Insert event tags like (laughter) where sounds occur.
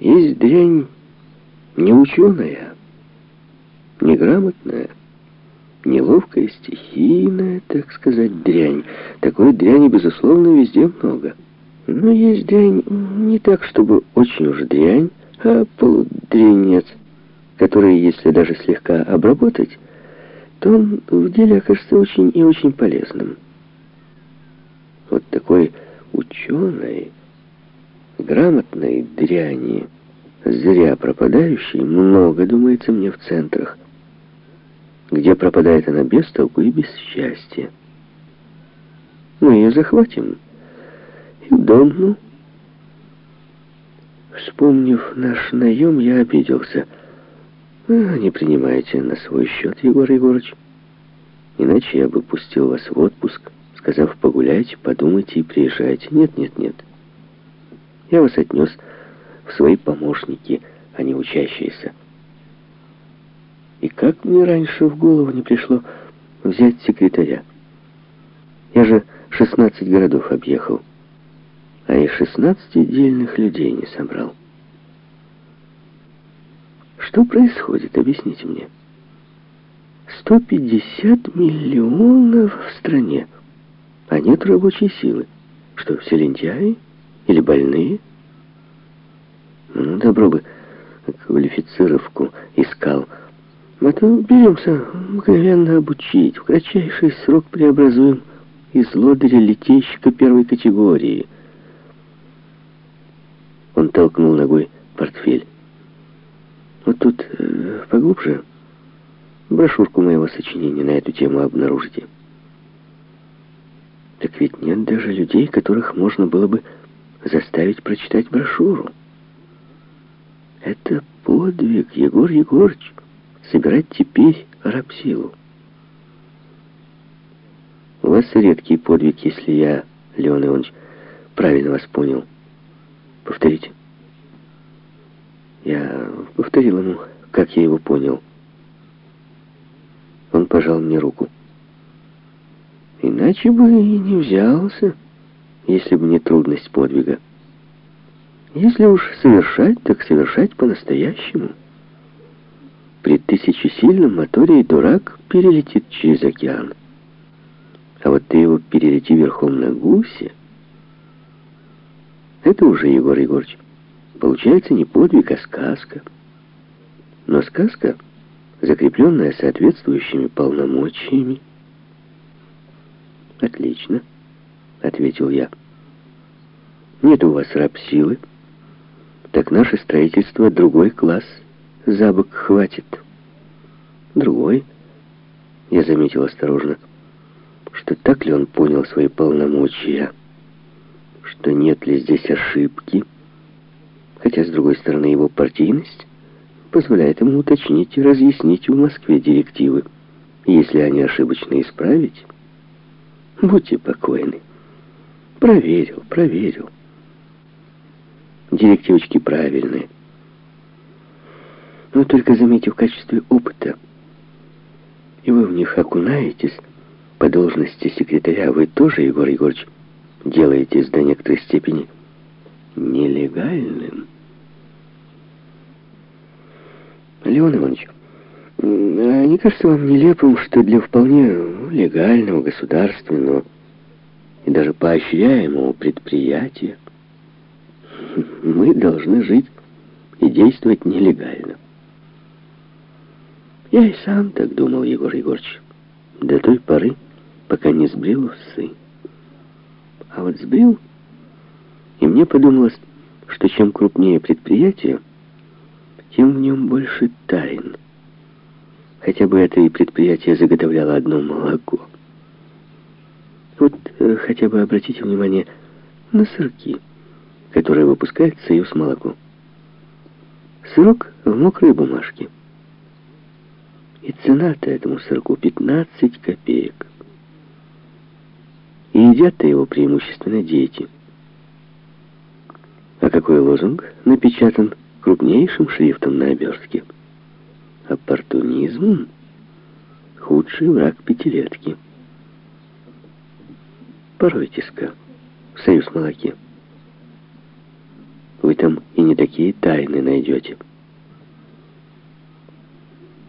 Есть дрянь не ученая, неграмотная, неловкая, стихийная, так сказать, дрянь. Такой дряни, безусловно, везде много. Но есть дрянь не так, чтобы очень уж дрянь, а полудрянец, который, если даже слегка обработать, то он в деле окажется очень и очень полезным. Вот такой ученый, грамотной дряни, зря пропадающей, много, думается мне, в центрах, где пропадает она без толку и без счастья. Мы ее захватим и дом, ну. Вспомнив наш наем, я обиделся. А, не принимайте на свой счет, Егор Егорович. Иначе я бы пустил вас в отпуск, сказав, погуляйте, подумайте и приезжайте. Нет, нет, нет. Я вас отнес в свои помощники, а не учащиеся. И как мне раньше в голову не пришло взять секретаря? Я же 16 городов объехал, а и 16 дельных людей не собрал. Что происходит, объясните мне? 150 миллионов в стране, а нет рабочей силы. Что, все лентяи или больные? Ну, добро бы квалифицировку искал. А то беремся мгновенно обучить, в кратчайший срок преобразуем из лодыря летейщика первой категории. Он толкнул ногой портфель. Вот тут э, поглубже брошюрку моего сочинения на эту тему обнаружите. Так ведь нет даже людей, которых можно было бы заставить прочитать брошюру. Это подвиг, Егор Егорович, собирать теперь рабсилу. У вас редкий подвиг, если я, Леон Иванович, правильно вас понял. Повторите. Я повторил ему, как я его понял. Он пожал мне руку. Иначе бы и не взялся, если бы не трудность подвига. Если уж совершать, так совершать по-настоящему. При тысячесильном моторе и дурак перелетит через океан. А вот ты его перелети верхом на гусе. Это уже, Егор Егорович, получается не подвиг, а сказка. Но сказка, закрепленная соответствующими полномочиями. «Отлично», — ответил я. «Нет у вас раб-силы, так наше строительство другой класс за бок хватит». «Другой?» — я заметил осторожно что так ли он понял свои полномочия, что нет ли здесь ошибки, хотя, с другой стороны, его партийность позволяет ему уточнить и разъяснить в Москве директивы, если они ошибочно исправить. Будьте покойны. Проверил, проверил. Директивочки правильные. Но только заметив в качестве опыта, и вы в них окунаетесь, по должности секретаря вы тоже, Егор Егорович, делаетесь до некоторой степени нелегальным. Леон Иванович, а не кажется вам нелепым, что для вполне легального, государственного и даже поощряемого предприятия (laughs) мы должны жить и действовать нелегально? Я и сам так думал, Егор Егорович, до той поры, пока не сбрил усы. А вот сбрил, и мне подумалось, что чем крупнее предприятие, тем в нем больше тайн. Хотя бы это и предприятие заготовляло одно молоко. Вот э, хотя бы обратите внимание на сырки, которые выпускает Союз молоко. Сырок в мокрой бумажке. И цена-то этому сырку 15 копеек. И едят-то его преимущественно дети. А какой лозунг напечатан крупнейшим шрифтом на обертке? Оппортунизм — худший враг пятилетки. Поройтесь-ка союз молоке. вы там и не такие тайны найдете.